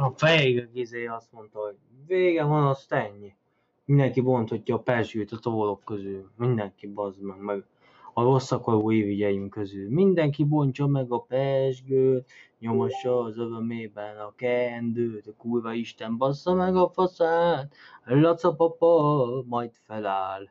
A fejéig izé azt mondta, hogy vége van, azt ennyi. Mindenki bonthatja a persült a tovolok közül. Mindenki bazd meg, meg a rossz akaró évigyeim közül. Mindenki bontja meg a pesgőt, nyomassa az örömében a kendőt, a kurva Isten bassza meg a faszát, Laca papa majd feláll.